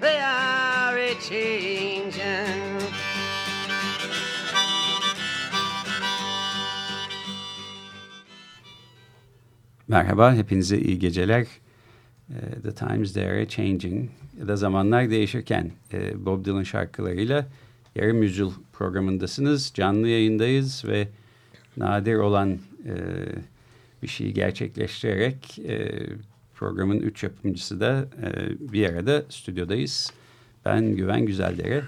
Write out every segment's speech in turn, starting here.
they are a changing. Merhaba, hepinize iyi geceler. Ee, The Times They Are Changing ya da Zamanlar Değişirken e, Bob Dylan şarkılarıyla yarım yüzyıl programındasınız. Canlı yayındayız ve nadir olan e, bir şeyi gerçekleştirerek e, programın üç yapımcısı da e, bir arada stüdyodayız. Ben Güven Güzeldere.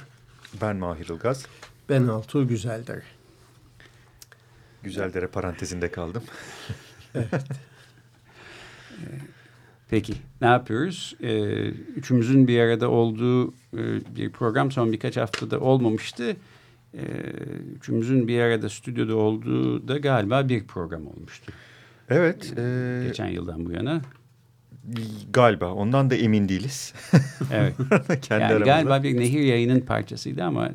Ben Mahir Ilgaz. Ben Altuğ Güzelder. Güzeldere parantezinde kaldım. Peki ne yapıyoruz? Ee, üçümüzün bir arada olduğu e, bir program son birkaç haftada olmamıştı. Ee, üçümüzün bir arada stüdyoda olduğu da galiba bir program olmuştu. Evet. E, Geçen yıldan bu yana. Galiba. Ondan da emin değiliz. Evet. Kendi yani aramızda. galiba bir nehir yayının parçasıydı ama e,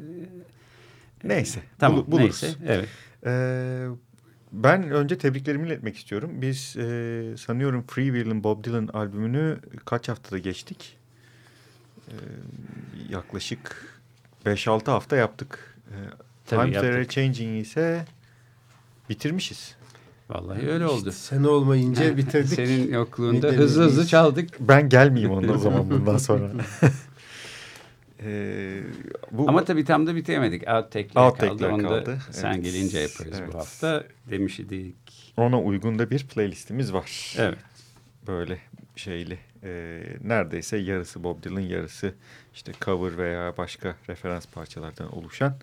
Neyse. tamam bul- buluruz. neyse. Evet. E, ben önce tebriklerimi iletmek istiyorum. Biz e, sanıyorum Free Will'in Bob Dylan albümünü kaç haftada geçtik? E, yaklaşık 5-6 hafta yaptık. E, Tabii Times They Are. Changing ise bitirmişiz. Vallahi öyle oldu. Sen olmayınca bitirdik. Senin yokluğunda Ne hızlı hızlı çaldık. Ben gelmeyeyim onun o zaman bundan sonra. Ee, bu Ama tabii tam da bitiremedik. Outtake'ler kaldı. Outtake'ler Onu da kaldı. sen Evet. gelince yaparız Evet. bu hafta. Demiş idik. ona uygun da bir playlistimiz var. Evet. Böyle şeyli. e, neredeyse yarısı Bob Dylan yarısı işte cover veya başka referans parçalardan oluşan.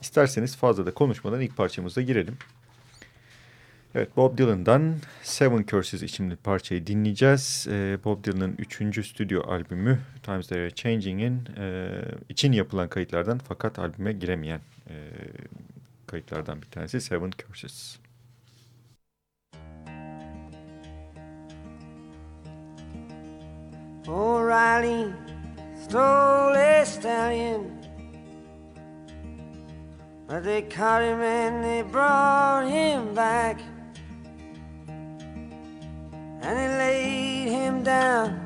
İsterseniz fazla da konuşmadan ilk parçamıza girelim. Evet Bob Dylan'dan Seven Curses isimli parçayı dinleyeceğiz. Ee, Bob Dylan'ın üçüncü stüdyo albümü Times They Are Changing'in e, için yapılan kayıtlardan fakat albüme giremeyen e, kayıtlardan bir tanesi Seven Curses. O'Reilly stole a stallion. But they caught him and they brought him back. And they laid him down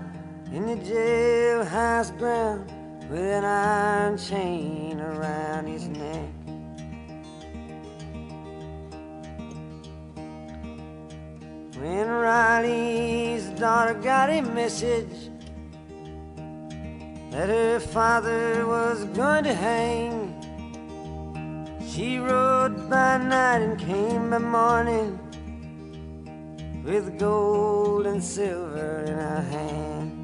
in the jailhouse ground with an iron chain around his neck. When Riley's daughter got a message that her father was going to hang. She rode by night and came by morning with gold and silver in her hand.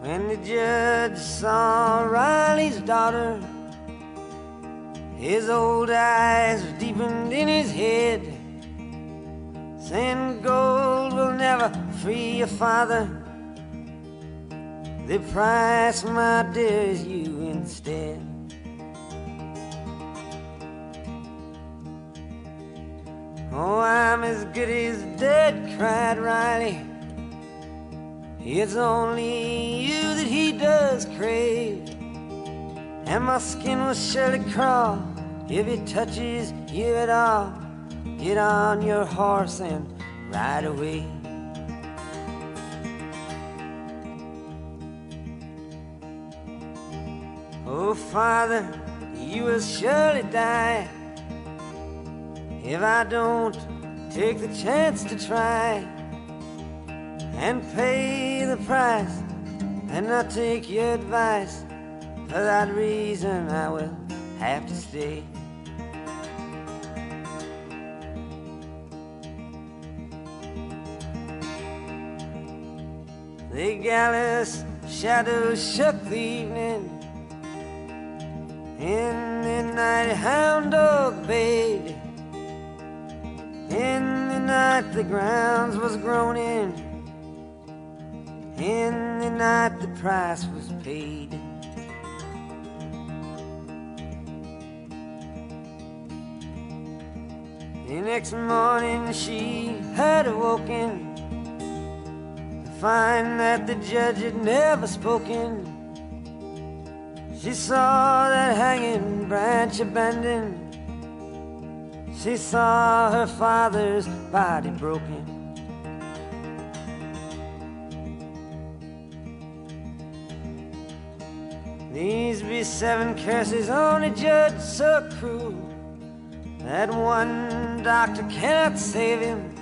When the judge saw Riley's daughter, his old eyes deepened in his head. Saying gold will never free your father. The price, my dear, is you instead. Oh, I'm as good as dead, cried Riley. It's only you that he does crave. And my skin will surely crawl if he touches you at all. Get on your horse and ride away. Oh, Father, you will surely die if I don't take the chance to try. and pay the price and not take your advice. For that reason, I will have to stay. The gallus shadows shook the evening. In the night, hound dog bayed. In the night, the grounds was groaning. In the night, the price was paid. The next morning, she had awoken to find that the judge had never spoken. She saw that hanging branch abandoned. She saw her father's body broken. These be seven curses on a judge so cruel that one doctor can't save him.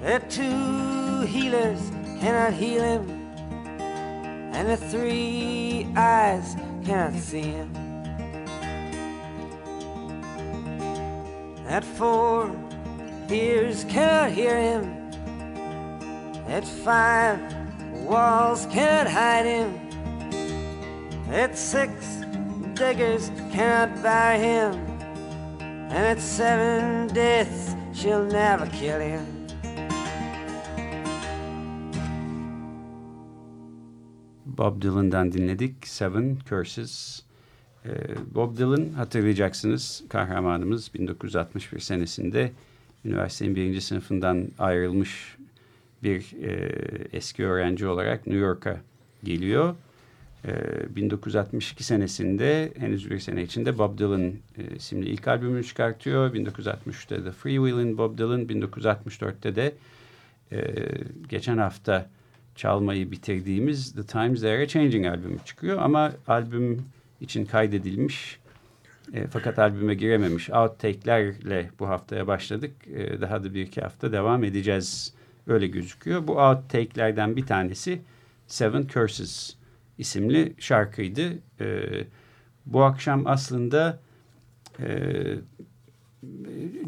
That two healers cannot heal him, and the three eyes cannot see him. At four ears cannot hear him, At five walls cannot hide him, At six diggers cannot buy him, and at seven deaths shall never kill him. Bob Dylan'dan dinledik. Seven Curses. Ee, Bob Dylan hatırlayacaksınız kahramanımız 1961 senesinde üniversitenin birinci sınıfından ayrılmış bir e, eski öğrenci olarak New York'a geliyor. E, 1962 senesinde henüz bir sene içinde Bob Dylan e, ilk albümünü çıkartıyor. 1963'te The Freewheelin' Bob Dylan, 1964'te de e, geçen hafta çalmayı bitirdiğimiz The Times They Are Changing albümü çıkıyor. Ama albüm için kaydedilmiş e, fakat albüme girememiş outtake'lerle bu haftaya başladık. E, daha da bir iki hafta devam edeceğiz. Öyle gözüküyor. Bu outtake'lerden bir tanesi Seven Curses isimli şarkıydı. E, bu akşam aslında e,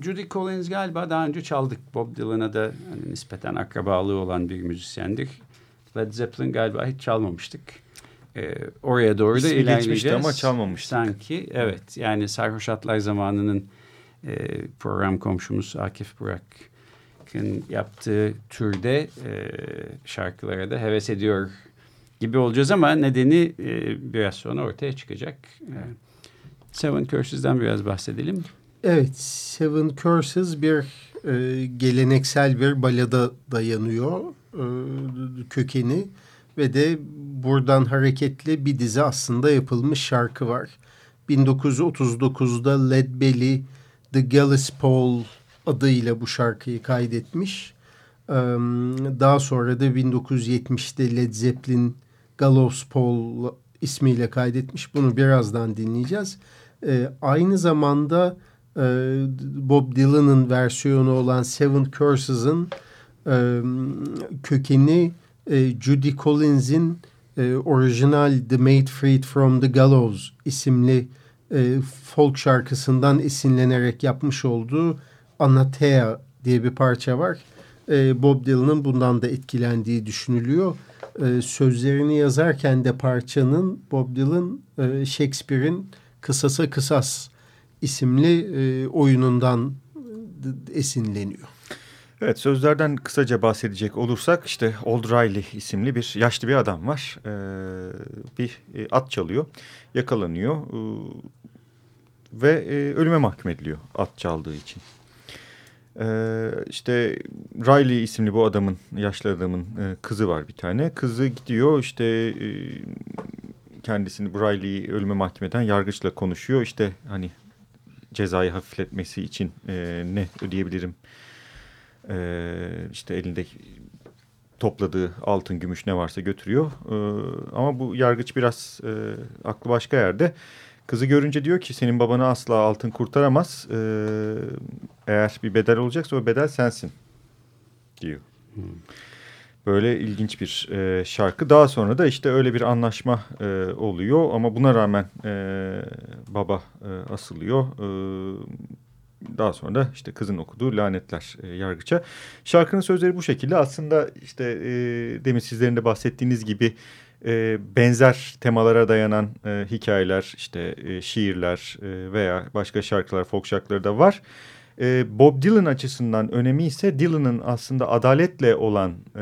Judy Collins galiba daha önce çaldık. Bob Dylan'a da hani nispeten akrabalığı olan bir müzisyendir. Led Zeppelin galiba hiç çalmamıştık. Ee, oraya doğru İsmi da geçmişti ilerleyeceğiz. ama çalmamıştık. Sanki evet yani Sarhoş Atlar zamanının e, program komşumuz Akif Burak'ın yaptığı türde e, şarkılara da heves ediyor gibi olacağız ama nedeni e, biraz sonra ortaya çıkacak. E, Seven Curses'den biraz bahsedelim. Evet, Seven Curses bir e, geleneksel bir balada dayanıyor e, kökeni ve de buradan hareketle bir dizi aslında yapılmış şarkı var. 1939'da Led Belly The Gallows Pole adıyla bu şarkıyı kaydetmiş. E, daha sonra da 1970'te Led Zeppelin Gallows Pole ismiyle kaydetmiş. Bunu birazdan dinleyeceğiz. E, aynı zamanda e, Bob Dylan'ın versiyonu olan Seven Curses'ın e, kökeni e, Judy Collins'in e, orijinal The Made Freed from the Gallows isimli e, folk şarkısından esinlenerek yapmış olduğu Anatea diye bir parça var. E, Bob Dylan'ın bundan da etkilendiği düşünülüyor. E, sözlerini yazarken de parçanın Bob Dylan e, Shakespeare'in Kısasa Kısas isimli e, oyunundan esinleniyor. Evet sözlerden kısaca bahsedecek olursak işte Old Riley isimli bir yaşlı bir adam var. Ee, bir e, at çalıyor, yakalanıyor ee, ve e, ölüme mahkum ediliyor at çaldığı için. Ee, işte Riley isimli bu adamın, yaşlı adamın e, kızı var bir tane. Kızı gidiyor işte e, kendisini bu Riley'i ölüme mahkum eden yargıçla konuşuyor. İşte hani cezayı hafifletmesi için e, ne ödeyebilirim? E, işte elinde topladığı altın, gümüş ne varsa götürüyor. E, ama bu yargıç biraz e, aklı başka yerde. Kızı görünce diyor ki senin babanı asla altın kurtaramaz. Ee, eğer bir bedel olacaksa o bedel sensin diyor. Hmm. Böyle ilginç bir e, şarkı. Daha sonra da işte öyle bir anlaşma e, oluyor ama buna rağmen e, baba e, asılıyor. E, daha sonra da işte kızın okuduğu lanetler e, yargıça. Şarkının sözleri bu şekilde aslında işte e, demin sizlerin de bahsettiğiniz gibi e, benzer temalara dayanan e, hikayeler, işte e, şiirler e, veya başka şarkılar, folk şarkıları da var. E, Bob Dylan açısından önemi ise Dylan'ın aslında adaletle olan e,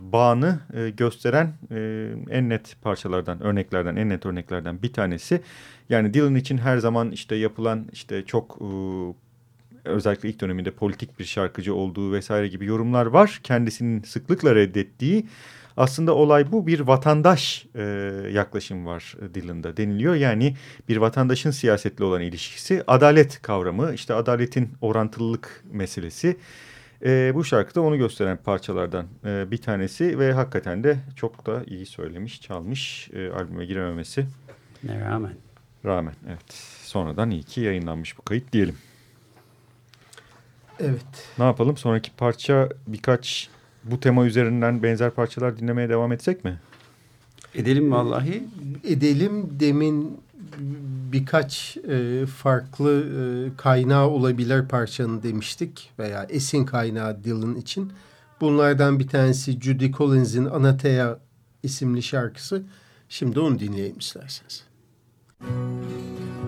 bağını e, gösteren e, en net parçalardan, örneklerden, en net örneklerden bir tanesi. Yani Dylan için her zaman işte yapılan işte çok e, özellikle ilk döneminde politik bir şarkıcı olduğu vesaire gibi yorumlar var. Kendisinin sıklıkla reddettiği aslında olay bu bir vatandaş e, yaklaşım var Dylan'da deniliyor. Yani bir vatandaşın siyasetle olan ilişkisi adalet kavramı işte adaletin orantılılık meselesi. E, bu şarkıda onu gösteren parçalardan e, bir tanesi ve hakikaten de çok da iyi söylemiş, çalmış e, albüme girememesi. Ne rağmen. Rağmen evet. Sonradan iyi ki yayınlanmış bu kayıt diyelim. Evet. Ne yapalım? Sonraki parça birkaç bu tema üzerinden benzer parçalar dinlemeye devam etsek mi? Edelim vallahi. Edelim. Demin birkaç e, farklı e, kaynağı olabilir parçanın demiştik veya esin kaynağı Dylan için. Bunlardan bir tanesi Judy Collins'in Anatea isimli şarkısı. Şimdi onu dinleyelim isterseniz. Müzik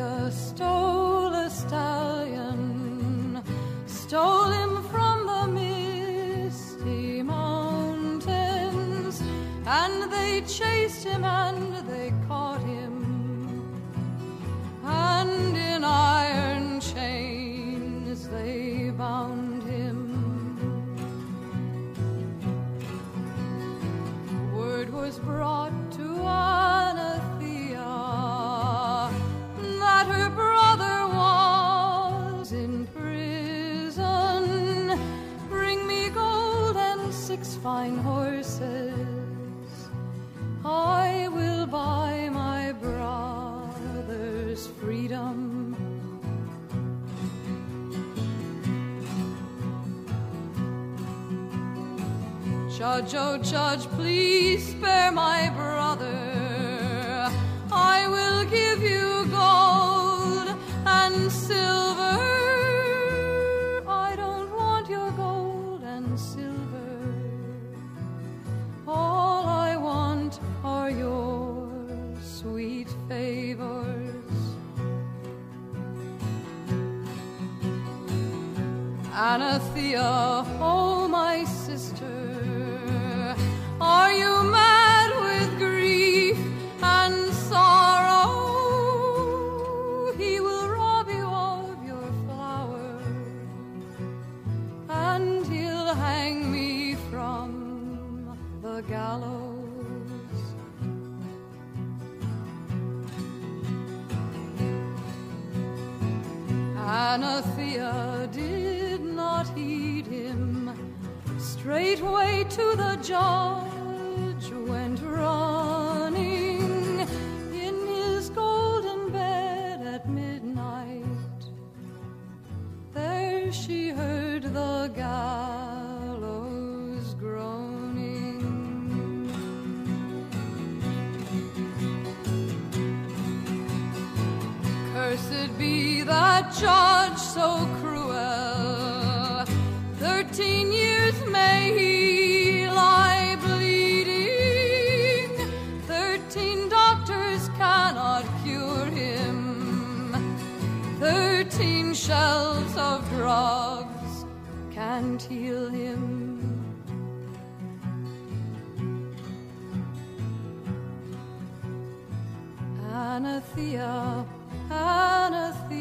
warrior stole a stallion, stole him from the misty mountains, and they chased him and they caught him, and in iron chains they bound him. Word was brought Judge, oh judge, please spare my brother. I will give you gold and silver. Anathea, oh my sister, are you mad with grief and sorrow? He will rob you of your flower, and he'll hang me from the gallows. Anathea not heed him straightway to the judge went running in his golden bed at midnight. There she heard the gallows groaning. Cursed be that judge so. Thirteen years may he lie 13 doctors cannot cure him. 13 shelves of drugs can't heal him. Anathea, Anathea,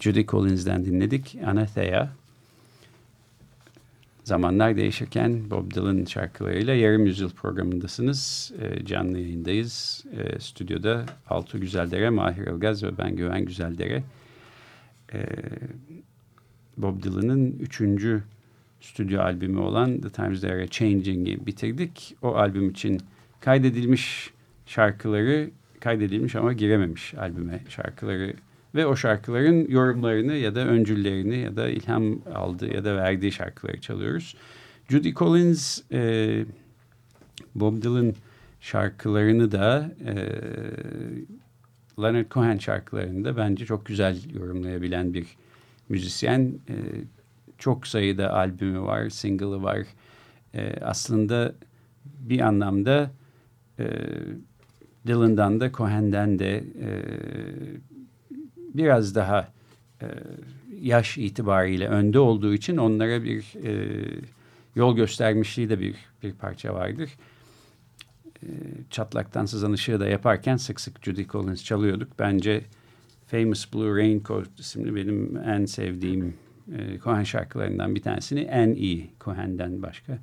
Judy Collins'den dinledik. Anathea. Zamanlar değişirken Bob Dylan şarkılarıyla yarım yüzyıl programındasınız. E, canlı yayındayız. E, stüdyoda Altu Güzeldere, Mahir Ilgaz ve ben Güven Güzeldere. E, Bob Dylan'ın üçüncü stüdyo albümü olan The Times They Are Changing'i bitirdik. O albüm için kaydedilmiş şarkıları, kaydedilmiş ama girememiş albüme şarkıları ve o şarkıların yorumlarını ya da öncüllerini ya da ilham aldığı ya da verdiği şarkıları çalıyoruz. Judy Collins, e, Bob Dylan şarkılarını da e, Leonard Cohen şarkılarını da bence çok güzel yorumlayabilen bir müzisyen. E, çok sayıda albümü var, single'ı var. E, aslında bir anlamda e, Dylan'dan da Cohen'den de e, biraz daha e, yaş itibariyle önde olduğu için onlara bir e, yol göstermişliği de bir, bir parça vardır. E, Çatlaktan Sızan Işığı da yaparken sık sık Judy Collins çalıyorduk. Bence Famous Blue Raincoat isimli benim en sevdiğim e, Cohen şarkılarından bir tanesini en iyi Cohen'den başka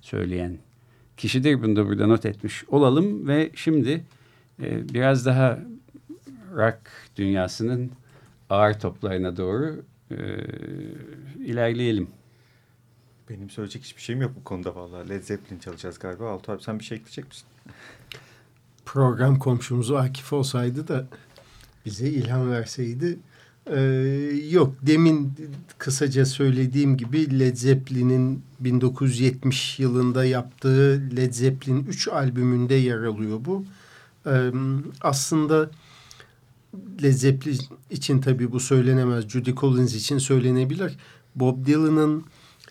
söyleyen kişidir. Bunu da burada not etmiş olalım ve şimdi e, biraz daha rock dünyasının ağır toplarına doğru e, ilerleyelim. Benim söyleyecek hiçbir şeyim yok bu konuda vallahi. Led Zeppelin çalacağız galiba. Altu abi sen bir şey ekleyecek misin? Program komşumuz Akif olsaydı da bize ilham verseydi. Ee, yok demin kısaca söylediğim gibi Led Zeppelin'in 1970 yılında yaptığı Led Zeppelin 3 albümünde yer alıyor bu. Ee, aslında Led Zeppelin için tabii bu söylenemez. Judy Collins için söylenebilir. Bob Dylan'ın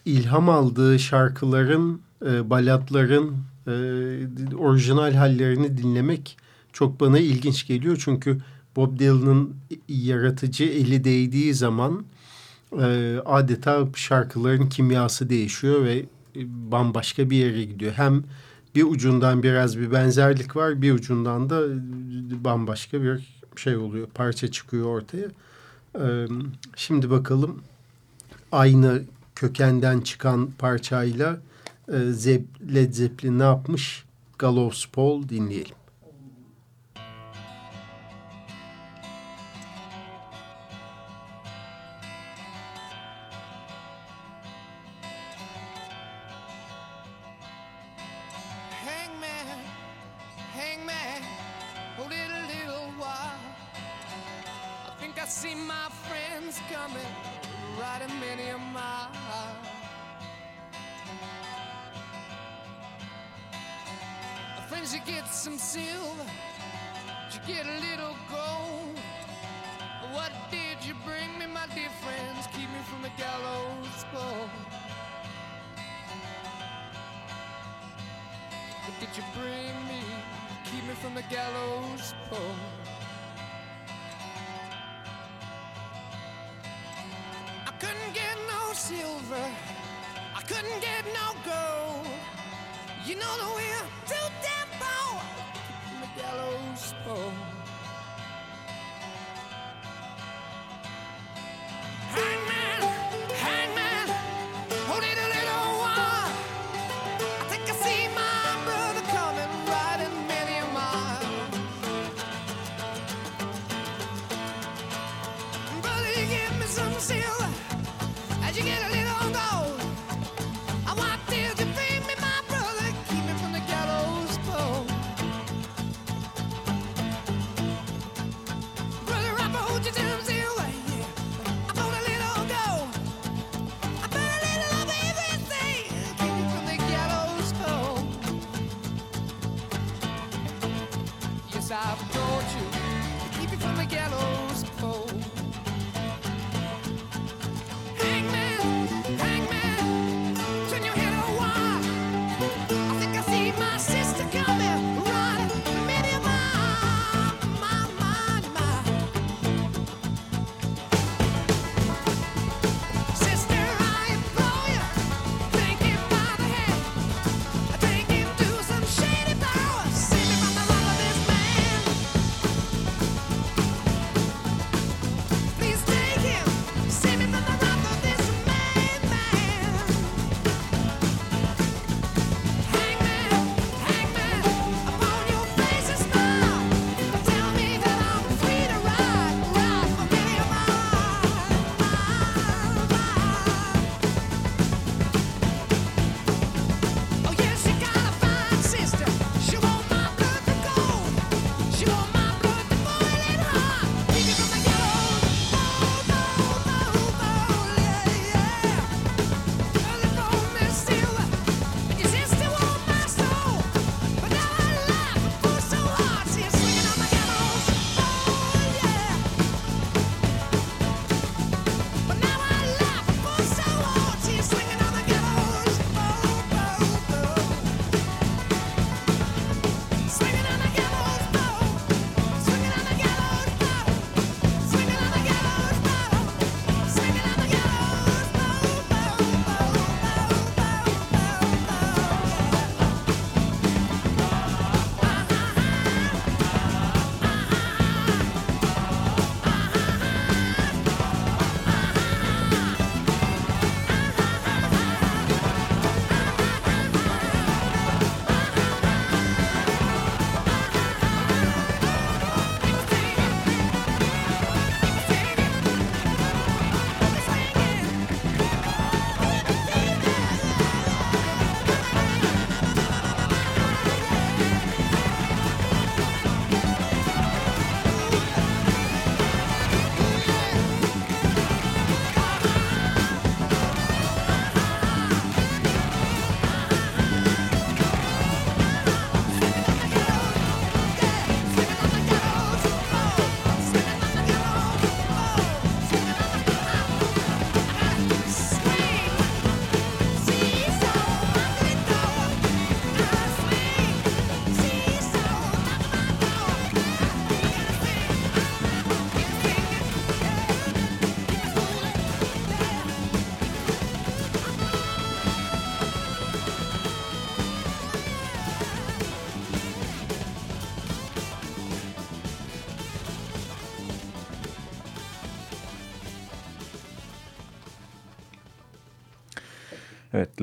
ilham aldığı şarkıların, e, balatların e, orijinal hallerini dinlemek çok bana ilginç geliyor. Çünkü Bob Dylan'ın yaratıcı eli değdiği zaman e, adeta şarkıların kimyası değişiyor ve bambaşka bir yere gidiyor. Hem bir ucundan biraz bir benzerlik var, bir ucundan da bambaşka bir şey oluyor, parça çıkıyor ortaya. Şimdi bakalım aynı kökenden çıkan parçayla e, Led Zeppelin ne yapmış? Gallows Paul dinleyelim.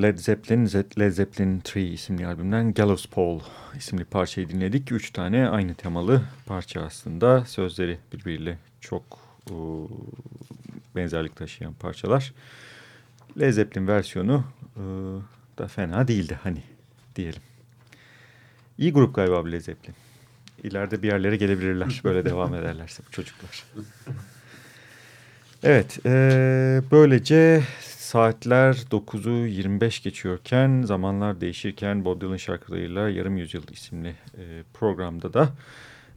Led Zeppelin, Led Zeppelin 3 isimli albümden Gallows Pole isimli parçayı dinledik. Üç tane aynı temalı parça aslında. Sözleri birbiriyle çok uh, benzerlik taşıyan parçalar. Led Zeppelin versiyonu uh, da fena değildi hani diyelim. İyi grup galiba Led Zeppelin. İleride bir yerlere gelebilirler böyle devam ederlerse bu çocuklar. Evet, e, böylece saatler 9'u 25 geçiyorken, zamanlar değişirken Bob Dylan şarkılarıyla Yarım Yüzyıl isimli e, programda da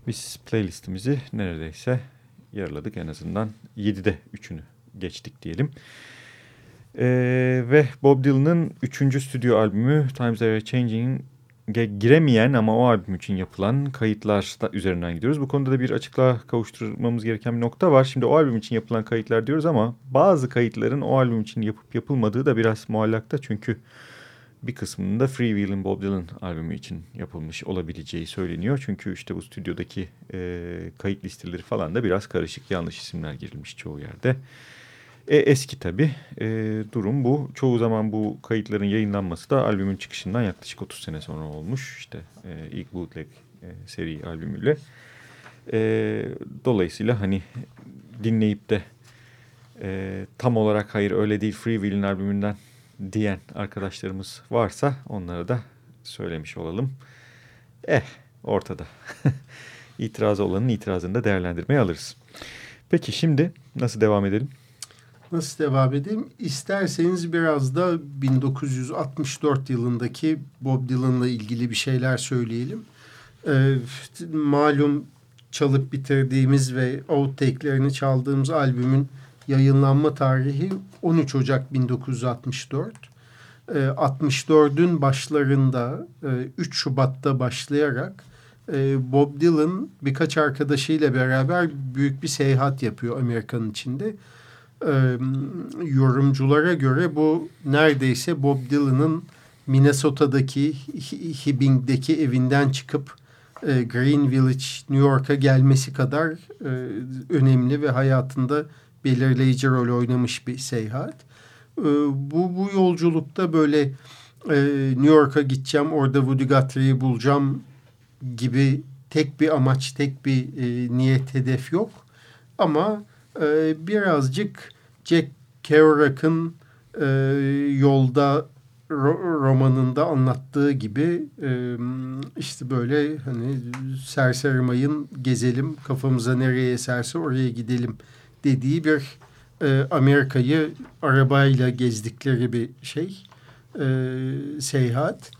biz playlistimizi neredeyse yarıladık. En azından 7'de 3'ünü geçtik diyelim. E, ve Bob Dylan'ın 3. stüdyo albümü Times Are Changing giremeyen ama o albüm için yapılan kayıtlar üzerinden gidiyoruz. Bu konuda da bir açıklığa kavuşturmamız gereken bir nokta var. Şimdi o albüm için yapılan kayıtlar diyoruz ama bazı kayıtların o albüm için yapıp yapılmadığı da biraz muallakta. Çünkü bir kısmının da Free Will'in Bob Dylan albümü için yapılmış olabileceği söyleniyor. Çünkü işte bu stüdyodaki e, kayıt listeleri falan da biraz karışık yanlış isimler girilmiş çoğu yerde. E, eski tabii. E, durum bu. Çoğu zaman bu kayıtların yayınlanması da albümün çıkışından yaklaşık 30 sene sonra olmuş. İşte e, ilk bootleg e, seri albümüyle. E, dolayısıyla hani dinleyip de e, tam olarak hayır öyle değil Free Will'in albümünden diyen arkadaşlarımız varsa onlara da söylemiş olalım. Eh ortada. İtirazı olanın itirazını da değerlendirmeye alırız. Peki şimdi nasıl devam edelim? Nasıl devam edeyim? İsterseniz biraz da 1964 yılındaki Bob Dylan'la ilgili bir şeyler söyleyelim. Ee, malum çalıp bitirdiğimiz ve outtake'lerini çaldığımız albümün yayınlanma tarihi 13 Ocak 1964. Ee, 64'ün başlarında e, 3 Şubat'ta başlayarak e, Bob Dylan birkaç arkadaşıyla beraber büyük bir seyahat yapıyor Amerika'nın içinde e, yorumculara göre bu neredeyse Bob Dylan'ın Minnesota'daki Hibbing'deki evinden çıkıp e, Green Village, New York'a gelmesi kadar e, önemli ve hayatında belirleyici rol oynamış bir seyahat. E, bu, bu yolculukta böyle e, New York'a gideceğim, orada Woody Guthrie'yi bulacağım gibi tek bir amaç, tek bir e, niyet, hedef yok. Ama e, birazcık Jack Kerouac'ın e, yolda ro romanında anlattığı gibi e, işte böyle hani serseri mayın gezelim kafamıza nereye eserse oraya gidelim dediği bir e, Amerika'yı arabayla gezdikleri bir şey seyahat.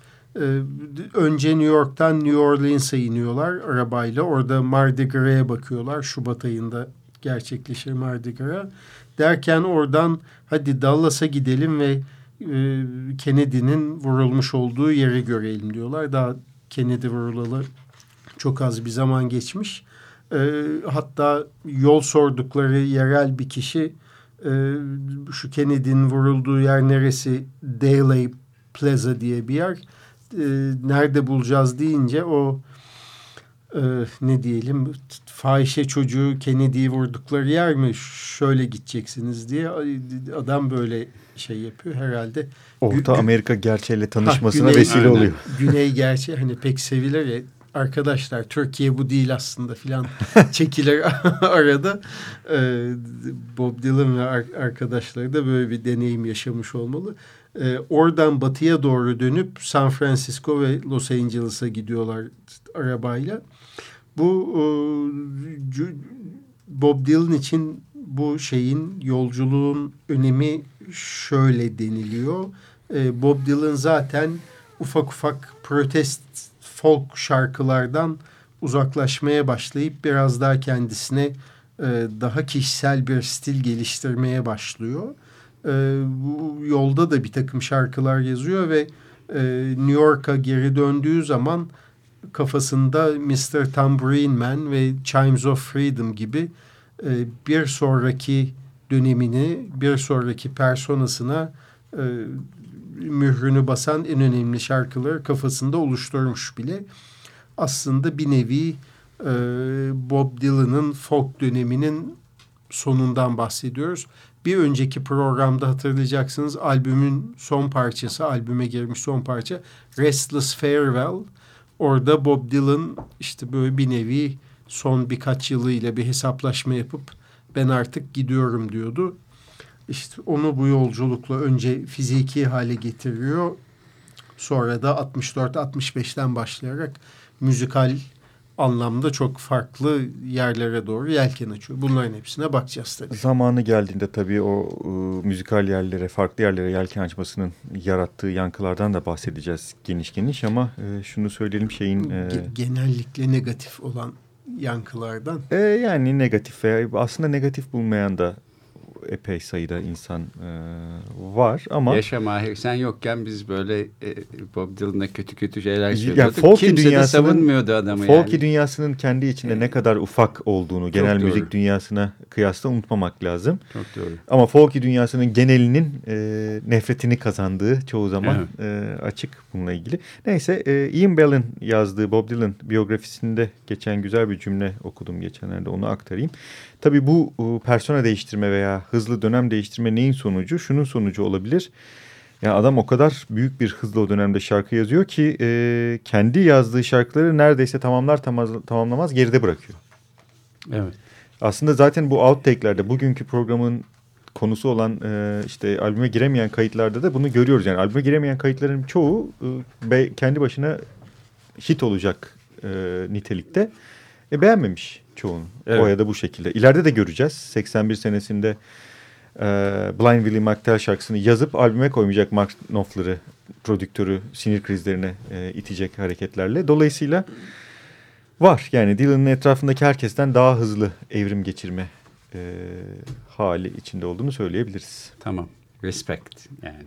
Önce New York'tan New Orleans'a iniyorlar arabayla orada Mardi Gras'a bakıyorlar Şubat ayında gerçekleşir Mardi Gras. Derken oradan hadi Dallas'a gidelim ve e, Kennedy'nin vurulmuş olduğu yeri görelim diyorlar. Daha Kennedy vurulalı çok az bir zaman geçmiş. E, hatta yol sordukları yerel bir kişi e, şu Kennedy'nin vurulduğu yer neresi? Daly Plaza diye bir yer. E, nerede bulacağız deyince o e, ne diyelim fahişe çocuğu Kennedy'yi vurdukları yer mi şöyle gideceksiniz diye adam böyle şey yapıyor herhalde. Orta Amerika gerçeğiyle tanışmasına ha, güney, vesile aynen. oluyor. Güney gerçeği hani pek sevilir ya arkadaşlar Türkiye bu değil aslında filan çekilir arada. Ee, Bob Dylan ve arkadaşları da böyle bir deneyim yaşamış olmalı. Ee, oradan batıya doğru dönüp San Francisco ve Los Angeles'a gidiyorlar arabayla. Bu e, Bob Dylan için bu şeyin yolculuğun önemi şöyle deniliyor. E, Bob Dylan zaten ufak ufak protest folk şarkılardan uzaklaşmaya başlayıp biraz daha kendisine e, daha kişisel bir stil geliştirmeye başlıyor. bu yolda da bir takım şarkılar yazıyor ve New York'a geri döndüğü zaman kafasında Mr. Tambourine Man ve Chimes of Freedom gibi e, bir sonraki dönemini, bir sonraki personasına e, mührünü basan en önemli şarkıları kafasında oluşturmuş bile. Aslında bir nevi e, Bob Dylan'ın folk döneminin sonundan bahsediyoruz. Bir önceki programda hatırlayacaksınız albümün son parçası, albüme girmiş son parça Restless Farewell. Orada Bob Dylan işte böyle bir nevi son birkaç yılıyla bir hesaplaşma yapıp ben artık gidiyorum diyordu. İşte onu bu yolculukla önce fiziki hale getiriyor. Sonra da 64-65'ten başlayarak müzikal anlamda çok farklı yerlere doğru yelken açıyor. Bunların hepsine bakacağız tabii. Zamanı geldiğinde tabii o e, müzikal yerlere, farklı yerlere yelken açmasının yarattığı yankılardan da bahsedeceğiz geniş geniş ama e, şunu söyleyelim şeyin... E, Ge- genellikle negatif olan yankılardan. e, yani negatif veya aslında negatif bulmayan da epey sayıda insan e, var ama... Yaşa Mahir sen yokken biz böyle e, Bob Dylan'a kötü kötü şeyler söylüyorduk. folky Kimse de savunmuyordu adamı Folky yani. dünyasının kendi içinde ne kadar ufak olduğunu genel doğru. müzik dünyasına kıyasla unutmamak lazım. Çok doğru. Ama folky dünyasının genelinin e, nefretini kazandığı çoğu zaman e, açık bununla ilgili. Neyse e, Ian Bell'in yazdığı Bob Dylan biyografisinde geçen güzel bir cümle okudum geçenlerde onu aktarayım. Tabii bu e, persona değiştirme veya hızlı dönem değiştirme neyin sonucu? Şunun sonucu olabilir. Yani adam o kadar büyük bir hızla o dönemde şarkı yazıyor ki e, kendi yazdığı şarkıları neredeyse tamamlar tamaz- tamamlamaz geride bırakıyor. Evet. Aslında zaten bu outtake'lerde bugünkü programın konusu olan e, işte albüme giremeyen kayıtlarda da bunu görüyoruz. Yani albüme giremeyen kayıtların çoğu e, be- kendi başına hit olacak e, nitelikte. E, beğenmemiş çoğunu. Evet. O ya da bu şekilde. İleride de göreceğiz. 81 senesinde e, Blind Willie McTell şarkısını yazıp albüme koymayacak Mark Knopfler'ı prodüktörü sinir krizlerine e, itecek hareketlerle. Dolayısıyla var. Yani Dylan'ın etrafındaki herkesten daha hızlı evrim geçirme e, hali içinde olduğunu söyleyebiliriz. Tamam. Respect yani.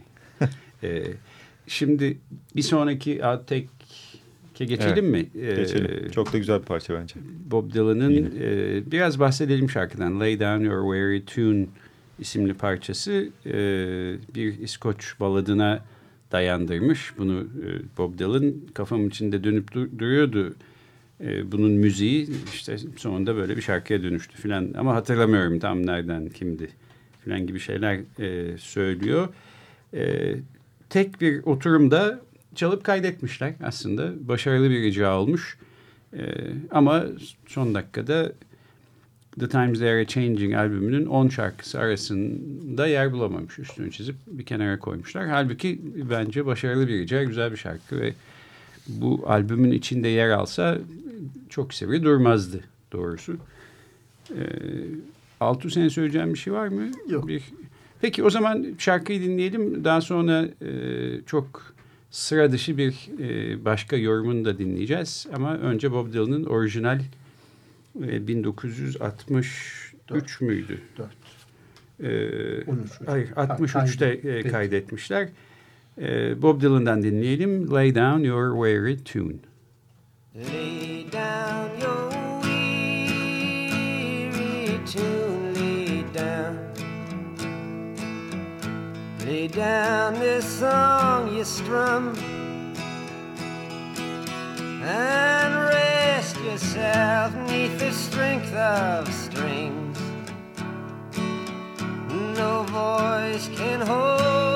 Ee, şimdi bir sonraki outtake'e geçelim mi? Ee, Geçelim. Çok da güzel bir parça bence. Bob Dylan'ın e, biraz bahsedelim şarkıdan. Lay Down Your Weary Tune isimli parçası e, bir İskoç baladına dayandırmış. Bunu e, Bob Dylan kafamın içinde dönüp dur- duruyordu. E, bunun müziği işte sonunda böyle bir şarkıya dönüştü filan. Ama hatırlamıyorum tam nereden kimdi filan gibi şeyler e, söylüyor. E, tek bir oturumda çalıp kaydetmişler aslında. Başarılı bir icra olmuş. Ee, ama son dakikada The Times They Are Changing albümünün 10 şarkısı arasında yer bulamamış. Üstünü çizip bir kenara koymuşlar. Halbuki bence başarılı bir icra, güzel bir şarkı ve bu albümün içinde yer alsa çok sivri durmazdı doğrusu. Ee, Altu senin söyleyeceğin bir şey var mı? Yok. Bir... Peki o zaman şarkıyı dinleyelim. Daha sonra e, çok sıra dışı bir e, başka yorumunu da dinleyeceğiz. Ama önce Bob Dylan'ın orijinal e, 1963 müydü? Dört. E, 13. hayır Ha, 63'te e, kaydetmişler. E, Bob Dylan'dan dinleyelim. Lay Down Your Weary Tune. Lay down your weary tune, lay down. Lay down this song you strum and rest yourself neath the strength of strings. No voice can hope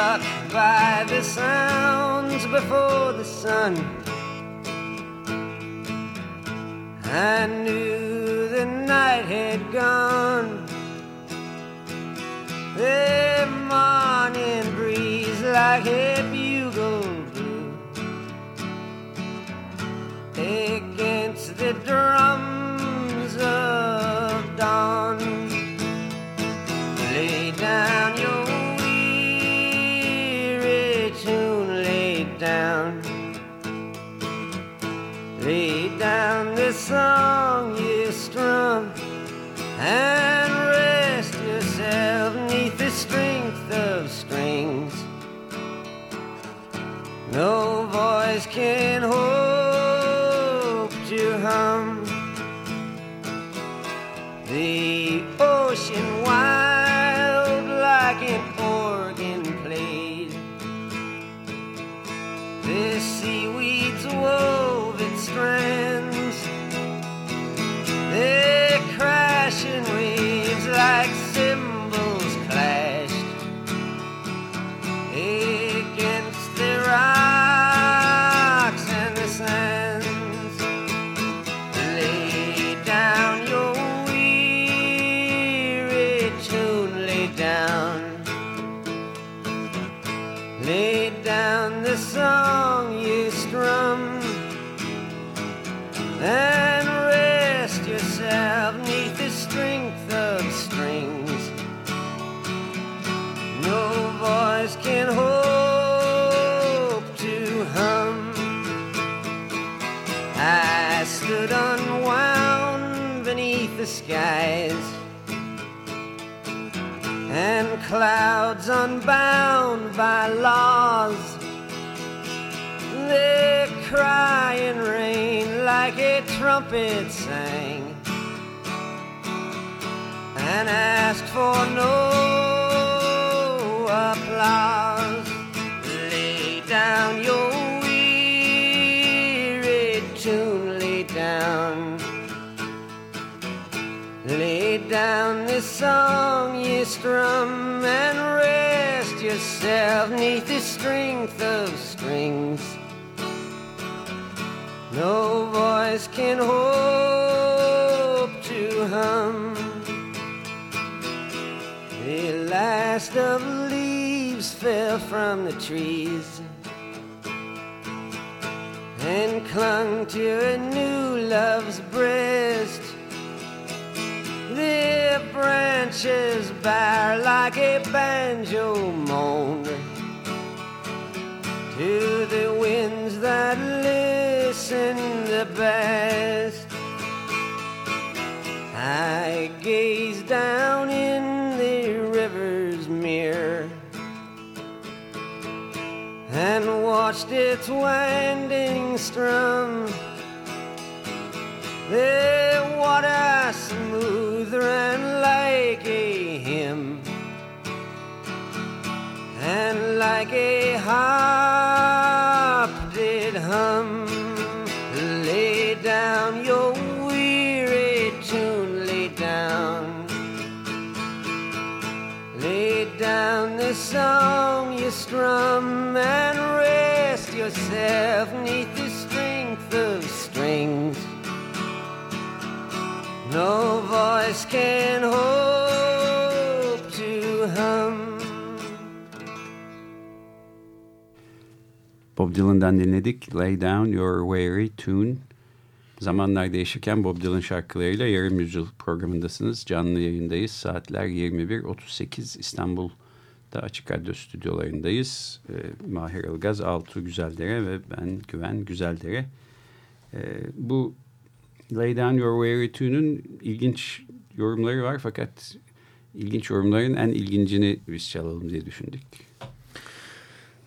struck by the sounds before the sun. I knew the night had gone. The morning breeze like a bugle blew against the drums of dawn. No voice can hope to hum. The ocean trumpet sang and asked for no applause. Lay down your weary tune, lay down. Lay down this song you strum and rest yourself neath the strength of No voice can hope to hum. The last of leaves fell from the trees and clung to a new love's breast. The branches bare like a banjo moan to the winds that best. I gaze down in the river's mirror and watched its winding strum. The water smoother and like a hymn, and like a harp did hum. Song you strum and rest yourself neath the strength of strings. No voice can hope to hum. Bob Dylan'dan dinledik. Lay Down Your Weary Tune. Zamanlar değişirken Bob Dylan şarkılarıyla yarım yüzyıl programındasınız. Canlı yayındayız. Saatler 21.38 İstanbul'da Açık Radyo stüdyolarındayız. Ee, Mahir Ilgaz, Altuğ Güzeldere ve ben Güven Güzeldere. Ee, bu Lay Down Your Weary Tune'un ilginç yorumları var fakat ilginç yorumların en ilgincini biz çalalım diye düşündük.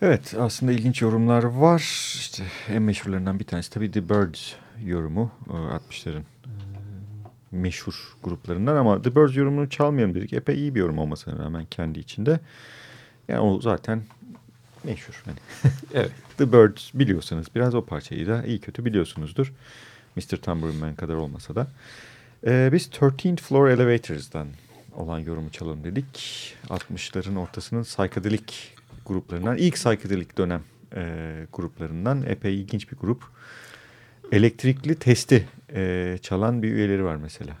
Evet aslında ilginç yorumlar var. İşte en meşhurlarından bir tanesi tabii The Birds yorumu e, 60'ların e, meşhur gruplarından ama The Birds yorumunu çalmayalım dedik. Epey iyi bir yorum olmasına rağmen kendi içinde. Yani o zaten meşhur. Hani. Evet. The Birds biliyorsanız biraz o parçayı da iyi kötü biliyorsunuzdur. Mr. Tambourine Man kadar olmasa da. Ee, biz 13th Floor Elevators'dan olan yorumu çalalım dedik. 60'ların ortasının psychedelic gruplarından, ilk psychedelic dönem e, gruplarından epey ilginç bir grup. Elektrikli testi e, çalan bir üyeleri var mesela.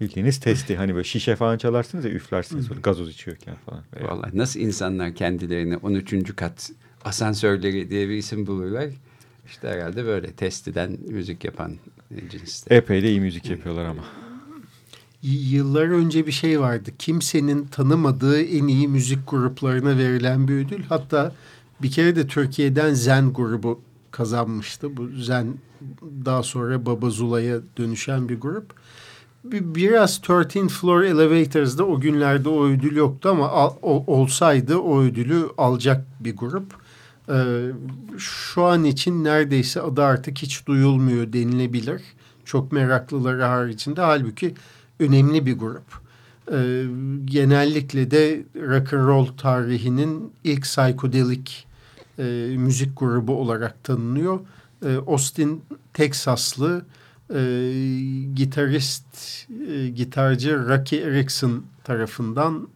Bildiğiniz testi hani böyle şişe falan çalarsınız ya üflersiniz böyle gazoz içiyorken falan. Vallahi nasıl insanlar kendilerine 13. kat asansörleri diye bir isim bulurlar. İşte herhalde böyle testiden müzik yapan cinsler. Epey de iyi müzik yapıyorlar ama. Yıllar önce bir şey vardı. Kimsenin tanımadığı en iyi müzik gruplarına verilen bir ödül. Hatta bir kere de Türkiye'den Zen grubu kazanmıştı. Bu Zen daha sonra Baba Zula'ya dönüşen bir grup. Bir- Biraz 13 Floor Elevators'da o günlerde o ödül yoktu ama al- olsaydı o ödülü alacak bir grup. Ee, şu an için neredeyse adı artık hiç duyulmuyor denilebilir. Çok meraklıları haricinde. Halbuki önemli bir grup. Ee, genellikle de rock and roll tarihinin ilk psychedelic e, müzik grubu olarak tanınıyor. Ee, Austin, Teksaslı e, gitarist, e, gitarcı Rocky Erickson tarafından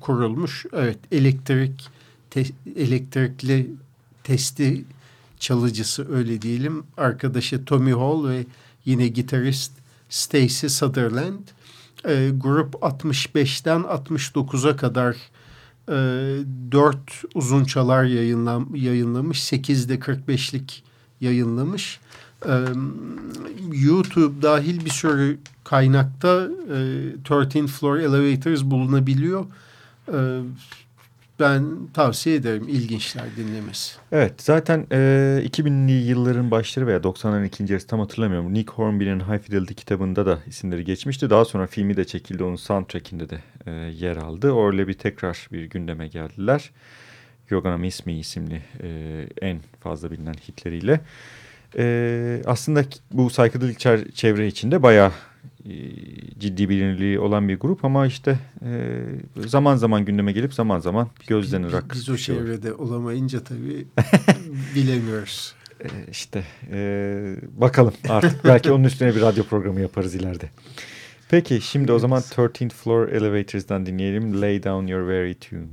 kurulmuş. Evet, elektrik te- elektrikli testi çalıcısı öyle diyelim. Arkadaşı Tommy Hall ve yine gitarist Stacy Sutherland. E, grup 65'ten 69'a kadar e, 4 uzun çalar yayınlam yayınlamış. 8 de 45'lik yayınlamış. E, YouTube dahil bir sürü kaynakta e, 13 Floor Elevators bulunabiliyor. E, ben tavsiye ederim ilginçler dinlemesi. Evet zaten e, 2000'li yılların başları veya 90'ların ikinci yarısı tam hatırlamıyorum. Nick Hornby'nin High Fidelity kitabında da isimleri geçmişti. Daha sonra filmi de çekildi onun soundtrackinde de e, yer aldı. Orle bir tekrar bir gündeme geldiler. You're Gonna Miss isimli e, en fazla bilinen hitleriyle. E, aslında bu psychedelic çevre içinde bayağı ciddi bilinirliği olan bir grup ama işte e, zaman zaman gündeme gelip zaman zaman gözden ırak. Biz o şey çevrede olamayınca tabii bilemiyoruz. E, işte e, bakalım artık belki onun üstüne bir radyo programı yaparız ileride. Peki şimdi evet. o zaman 13th Floor Elevators'dan dinleyelim Lay Down Your Very Tune.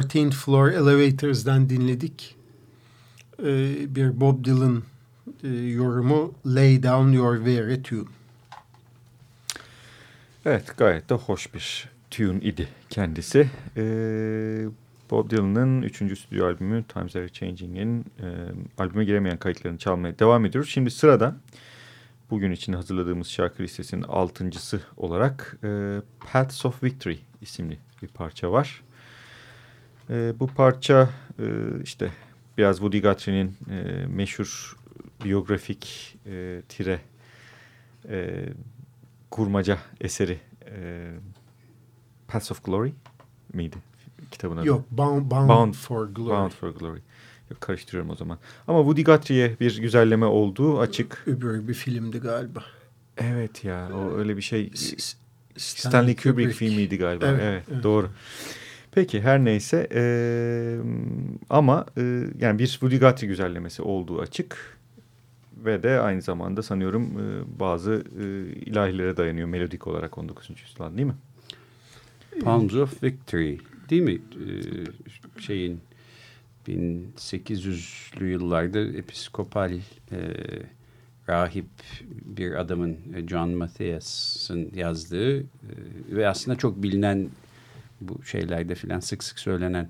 Thirteenth Floor Elevators'dan dinledik. Ee, bir Bob Dylan e, yorumu Lay Down Your Very Tune. Evet gayet de hoş bir tune idi kendisi. Ee, Bob Dylan'ın 3. stüdyo albümü Times Are Changing'in e, albüme giremeyen kayıtlarını çalmaya devam ediyoruz. Şimdi sırada bugün için hazırladığımız şarkı listesinin altıncısı olarak e, Paths of Victory isimli bir parça var. E, bu parça e, işte biraz Woody Guthrie'nin e, meşhur biyografik e, tire e, kurmaca eseri e, Paths of Glory miydi kitabın adı? Yok Bound, Bound, Bound for Glory. Bound for Glory. Yok, karıştırıyorum o zaman. Ama Woody Guthrie'ye bir güzelleme olduğu açık. Öbür bir filmdi galiba. Evet ya o öyle bir şey. Stanley, Stanley Kubrick, Kubrick filmiydi galiba. Evet, evet, evet. doğru. Peki her neyse e, ama e, yani bir Guthrie güzellemesi olduğu açık ve de aynı zamanda sanıyorum e, bazı e, ilahilere dayanıyor melodik olarak 19. yüzyıldan değil mi? Palms of Victory değil mi? Ee, şeyin 1800'lü yıllarda episkopal e, rahip bir adamın John Matthias'ın yazdığı e, ve aslında çok bilinen bu şeylerde filan sık sık söylenen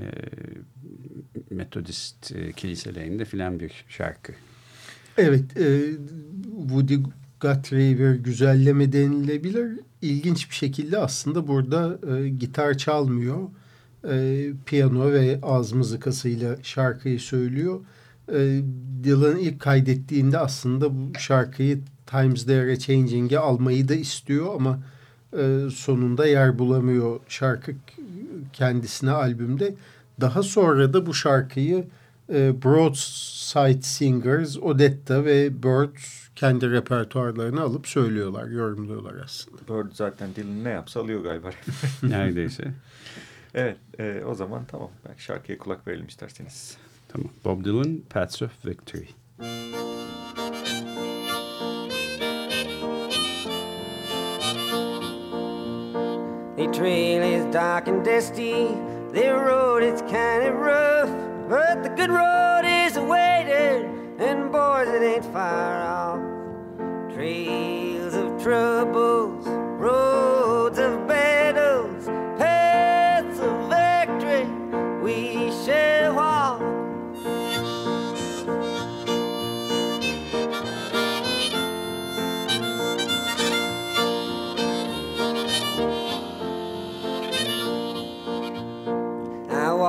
e, metodist e, kiliselerinde filan bir şarkı. Evet, e, Woody Guthrie bir güzelleme denilebilir. İlginç bir şekilde aslında burada e, gitar çalmıyor. e, piyano ve ağız mızıkasıyla şarkıyı söylüyor. E, Dylan ilk kaydettiğinde aslında bu şarkıyı Times They Are Changing'e almayı da istiyor ama sonunda yer bulamıyor şarkı kendisine albümde. Daha sonra da bu şarkıyı e, Broadside Singers, Odetta ve Bird kendi repertuarlarını alıp söylüyorlar, yorumluyorlar aslında. Bird zaten Dylan ne yapsa alıyor galiba. Neredeyse. evet e, o zaman tamam. Belki şarkıya kulak verelim isterseniz. Tamam. Bob Dylan, Paths of Victory. The trail is dark and dusty. The road is kind of rough, but the good road is awaiting, and boys, it ain't far off. Trails of troubles, roads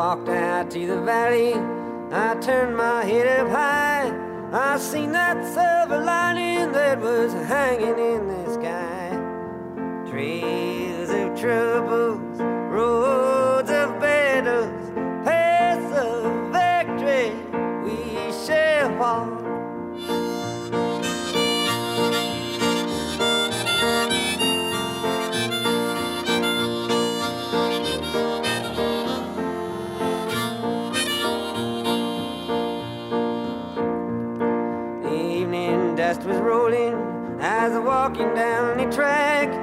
walked out to the valley. I turned my head up high. I seen that silver lining that was hanging in the sky. Trails of troubles, roads walking down the track.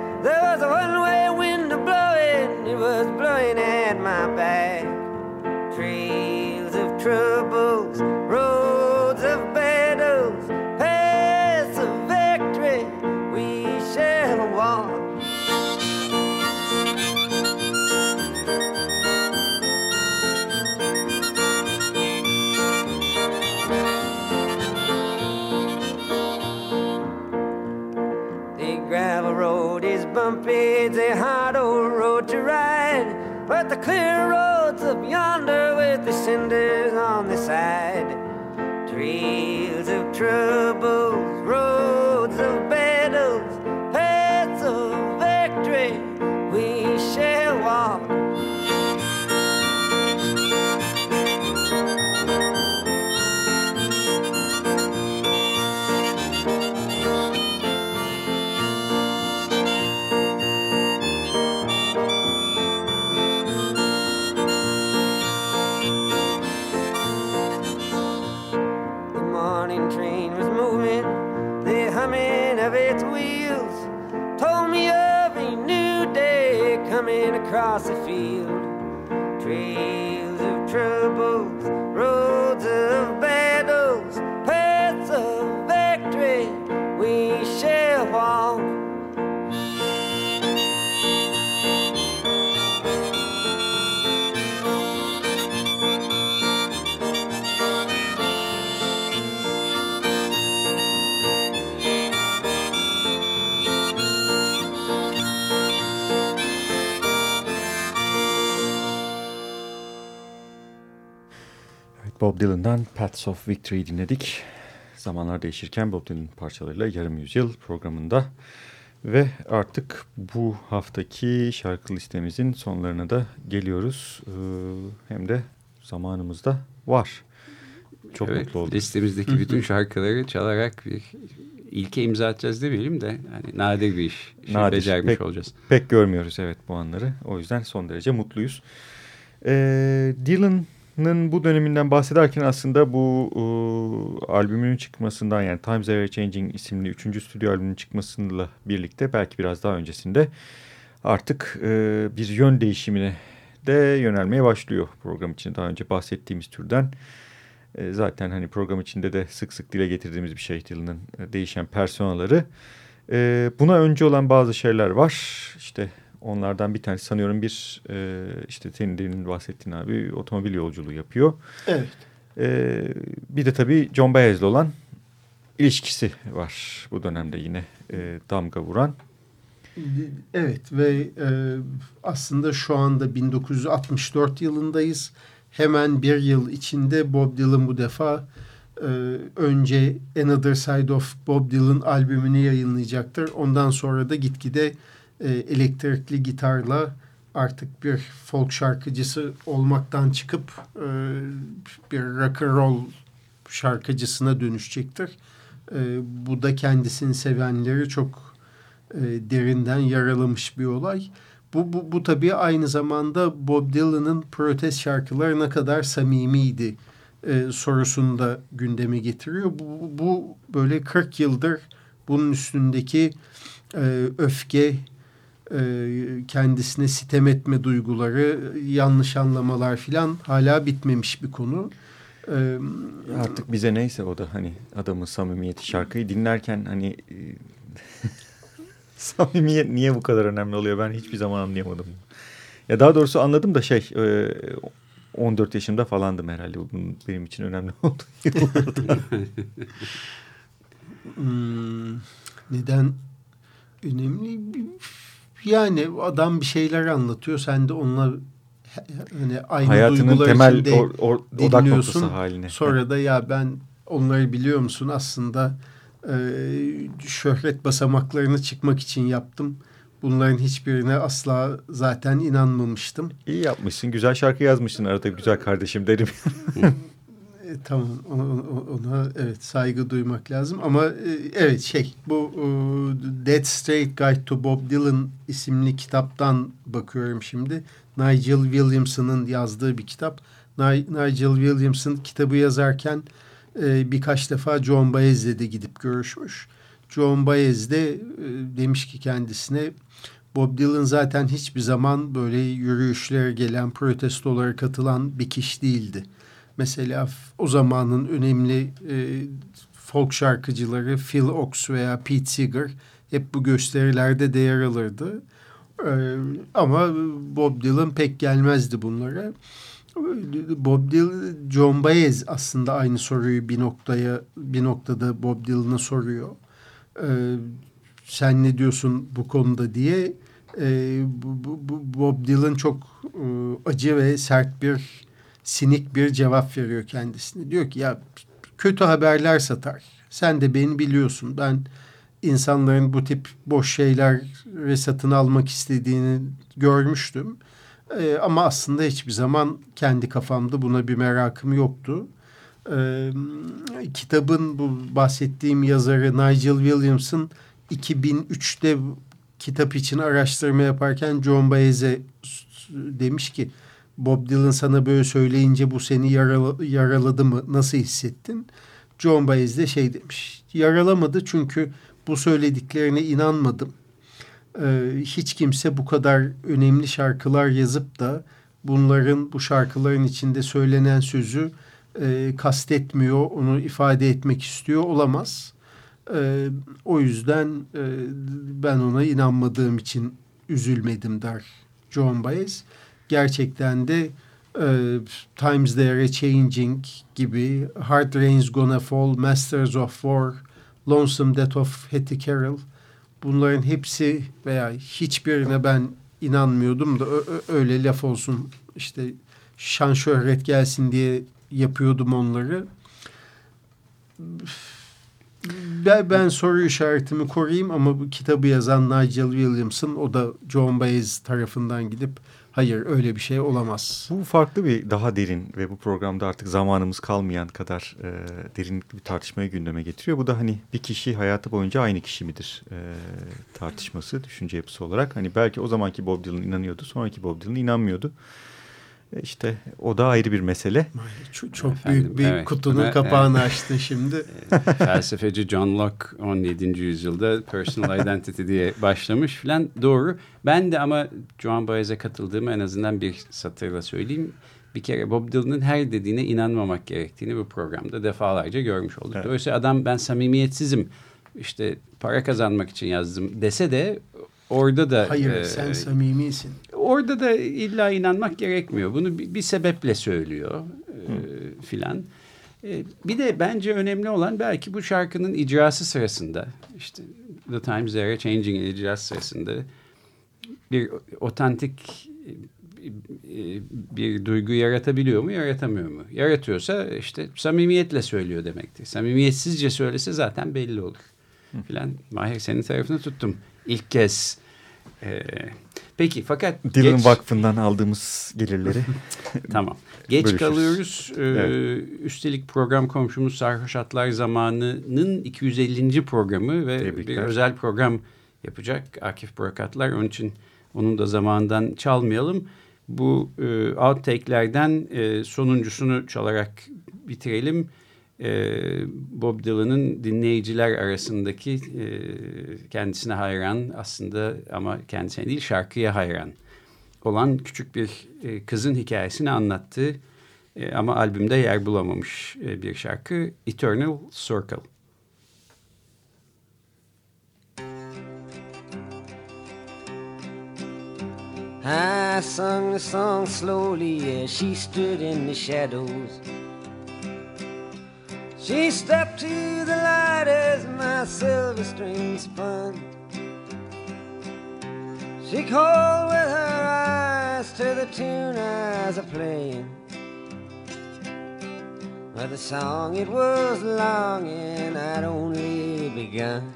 It's a hard old road to ride. But the clear road's up yonder with the cinders on the side. Trails of troubles, graça Paths of Victory dinledik. Zamanlar değişirken Bob Dylan parçalarıyla yarım yüzyıl programında. Ve artık bu haftaki şarkı listemizin sonlarına da geliyoruz. Ee, hem de zamanımızda var. Çok evet, mutlu oldum. Listemizdeki bütün şarkıları çalarak bir ilke imza atacağız demeyelim de hani nadir bir iş. Nadir. becermiş Pek- olacağız. Pek görmüyoruz evet bu anları. O yüzden son derece mutluyuz. Ee, Dylan'ın bu döneminden bahsederken aslında bu e, albümünün çıkmasından yani Times Are Changing isimli 3. stüdyo albümünün çıkmasıyla birlikte belki biraz daha öncesinde artık e, bir yön değişimine de yönelmeye başlıyor program için. Daha önce bahsettiğimiz türden. E, zaten hani program içinde de sık sık dile getirdiğimiz bir şey Dylan'ın değişen personaları. E, buna önce olan bazı şeyler var. İşte onlardan bir tanesi sanıyorum bir e, işte senin demin bahsettiğin abi otomobil yolculuğu yapıyor. Evet. E, bir de tabii John Baez'le olan ilişkisi var bu dönemde yine e, damga vuran. Evet ve e, aslında şu anda 1964 yılındayız. Hemen bir yıl içinde Bob Dylan bu defa e, önce Another Side of Bob Dylan albümünü yayınlayacaktır. Ondan sonra da gitgide e, elektrikli gitarla artık bir folk şarkıcısı olmaktan çıkıp e, bir rock and roll şarkıcısına dönüşecektir. E, bu da kendisini sevenleri çok e, derinden yaralamış bir olay. Bu, bu, bu tabii aynı zamanda Bob Dylan'ın protest şarkıları ne kadar samimiydi e, sorusunu da gündeme getiriyor. Bu, bu böyle 40 yıldır bunun üstündeki e, öfke, kendisine sitem etme duyguları, yanlış anlamalar filan hala bitmemiş bir konu. E, Artık bize neyse o da hani adamın samimiyeti şarkıyı dinlerken hani e, samimiyet niye bu kadar önemli oluyor ben hiçbir zaman anlayamadım. Ya daha doğrusu anladım da şey e, 14 yaşımda falandım herhalde bunun benim için önemli oldu. Hmm, neden önemli? Yani adam bir şeyler anlatıyor. Sen de onunla hani aynı Hayatının duygular temel içinde or, or, odak noktası haline. Sonra da ya ben onları biliyor musun aslında e, şöhret basamaklarını çıkmak için yaptım. Bunların hiçbirine asla zaten inanmamıştım. İyi yapmışsın. Güzel şarkı yazmışsın arada güzel kardeşim derim. E, tamam ona, evet saygı duymak lazım ama e, evet şey bu e, Dead Straight Guide to Bob Dylan isimli kitaptan bakıyorum şimdi. Nigel Williamson'ın yazdığı bir kitap. Ni- Nigel Williamson kitabı yazarken birkaç defa John Baez'le de gidip görüşmüş. John Baez de demiş ki kendisine Bob Dylan zaten hiçbir zaman böyle yürüyüşlere gelen protestolara katılan bir kişi değildi. Mesela o zamanın önemli e, folk şarkıcıları Phil Ox veya Pete Seeger hep bu gösterilerde de yer alırdı. E, ama Bob Dylan pek gelmezdi bunlara. Bob Dylan, John Baez aslında aynı soruyu bir noktaya bir noktada Bob Dylan'a soruyor. E, sen ne diyorsun bu konuda diye. E, bu, bu, Bob Dylan çok e, acı ve sert bir sinik bir cevap veriyor kendisine. Diyor ki ya kötü haberler satar. Sen de beni biliyorsun. Ben insanların bu tip boş şeyler satın almak istediğini görmüştüm. Ee, ama aslında hiçbir zaman kendi kafamda buna bir merakım yoktu. Ee, kitabın bu bahsettiğim yazarı Nigel Williamson 2003'te kitap için araştırma yaparken John Baez'e demiş ki Bob Dylan sana böyle söyleyince bu seni yarala, yaraladı mı? Nasıl hissettin? John Baez de şey demiş. Yaralamadı çünkü bu söylediklerine inanmadım. Ee, hiç kimse bu kadar önemli şarkılar yazıp da bunların bu şarkıların içinde söylenen sözü e, kastetmiyor, onu ifade etmek istiyor olamaz. E, o yüzden e, ben ona inanmadığım için üzülmedim der John Baez gerçekten de e, Times They Are Changing gibi Hard Rain's Gonna Fall, Masters of War, Lonesome Death of Hattie Carroll bunların hepsi veya hiçbirine ben inanmıyordum da öyle laf olsun işte şan şöhret gelsin diye yapıyordum onları. Ben, ben soru işaretimi koruyayım ama bu kitabı yazan Nigel Williamson o da John Baez tarafından gidip Hayır öyle bir şey olamaz. Bu farklı bir daha derin ve bu programda artık zamanımız kalmayan kadar e, derinlikli bir tartışmayı gündeme getiriyor. Bu da hani bir kişi hayatı boyunca aynı kişi midir e, tartışması, düşünce yapısı olarak. Hani belki o zamanki Bob Dylan inanıyordu, sonraki Bob Dylan inanmıyordu. E işte o da ayrı bir mesele. Çok, çok Efendim, büyük bir evet. kutunun evet. kapağını açtın şimdi. Felsefeci John Locke 17. yüzyılda personal identity diye başlamış filan doğru. Ben de ama Joan Baez'e katıldığımı en azından bir satırla söyleyeyim. Bir kere Bob Dylan'ın her dediğine inanmamak gerektiğini bu programda defalarca görmüş olduk. Evet. Dolayısıyla adam ben samimiyetsizim işte para kazanmak için yazdım dese de orada da... Hayır e, sen samimisin. Orada da illa inanmak gerekmiyor. Bunu bir, bir sebeple söylüyor e, filan. E, bir de bence önemli olan belki bu şarkının icrası sırasında işte The Times They Are Changing icrası sırasında bir otantik e, bir duygu yaratabiliyor mu yaratamıyor mu? Yaratıyorsa işte samimiyetle söylüyor demektir. Samimiyetsizce söylese zaten belli olur. Filan. Mahir senin tarafını tuttum. İlk kez. Ee, peki fakat Dylan geç, Vakfı'ndan aldığımız gelirleri. tamam. Geç Bölüşürüz. kalıyoruz. Ee, Evet. Üstelik program komşumuz Sarhoş Atlar Zamanı'nın 250. programı ve Tebrikler. bir özel program yapacak Akif Burakatlar. Onun için onun da zamanından çalmayalım. Bu e, outtake'lerden e, sonuncusunu çalarak bitirelim. E, Bob Dylan'ın dinleyiciler arasındaki e, kendisine hayran aslında ama kendisine değil şarkıya hayran olan küçük bir e, kızın hikayesini anlattığı e, ama albümde yer bulamamış e, bir şarkı Eternal Circle. I sung the song slowly as she stood in the shadows. She stepped to the light as my silver string spun. She called with her eyes to the tune I playing. But the song it was long and I'd only begun.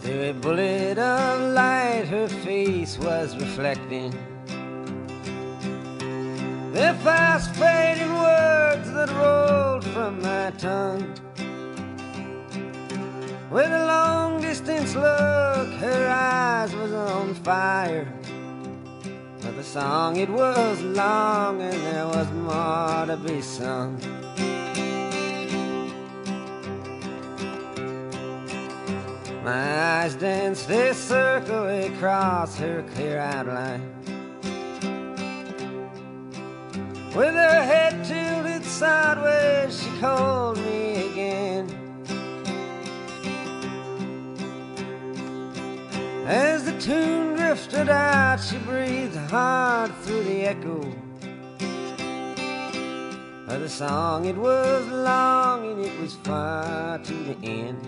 Through a bullet of light, her face was reflecting. The fast fading words that rolled from my tongue. With a long distance look, her eyes was on fire. But the song it was long and there was more to be sung. My eyes danced a circle across her clear outline. With her head tilted sideways, she called me again. As the tune drifted out, she breathed hard through the echo. But the song, it was long and it was far to the end.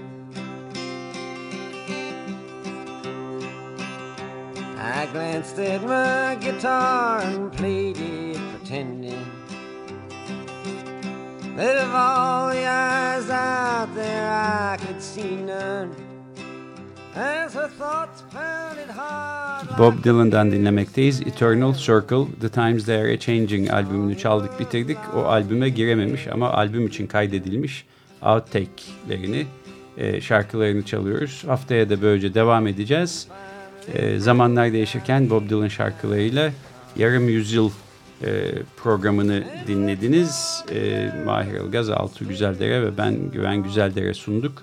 I glanced at my guitar and played it pretending that of all the eyes out there I could see none. As her thoughts pounded hard Bob Dylan'dan dinlemekteyiz. Eternal Circle, The Times They Are Changing albümünü çaldık bitirdik. O albüme girememiş ama albüm için kaydedilmiş outtake'lerini, e, şarkılarını çalıyoruz. Haftaya da böylece devam edeceğiz. E, zamanlar değişirken Bob Dylan şarkılarıyla yarım yüzyıl e, programını dinlediniz. E, Mahir Ilgaz, Altuğ Güzeldere ve ben Güven Güzeldere sunduk.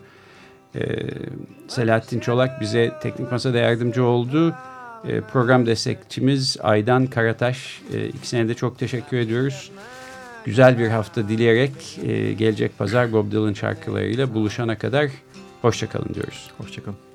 E, Selahattin Çolak bize teknik masada yardımcı oldu. E, program destekçimiz Aydan Karataş. E, ikisine de çok teşekkür ediyoruz. Güzel bir hafta dileyerek e, gelecek pazar Bob Dylan şarkılarıyla buluşana kadar hoşçakalın diyoruz. Hoşçakalın.